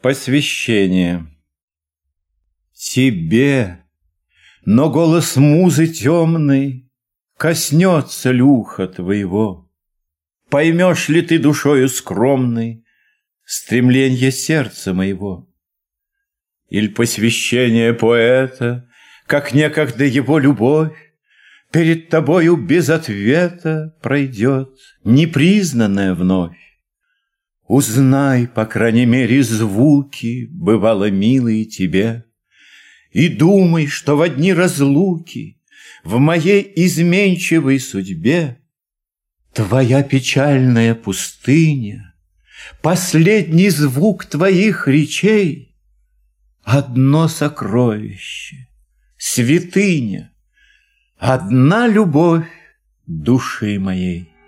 Посвящение Тебе, но голос музы темный Коснется люха твоего. Поймешь ли ты душою скромной Стремление сердца моего? Или посвящение поэта, Как некогда его любовь, Перед тобою без ответа Пройдет, непризнанная вновь. Узнай, по крайней мере, звуки, Бывало милые тебе, И думай, что в одни разлуки В моей изменчивой судьбе Твоя печальная пустыня, Последний звук твоих речей — Одно сокровище, святыня, Одна любовь души моей.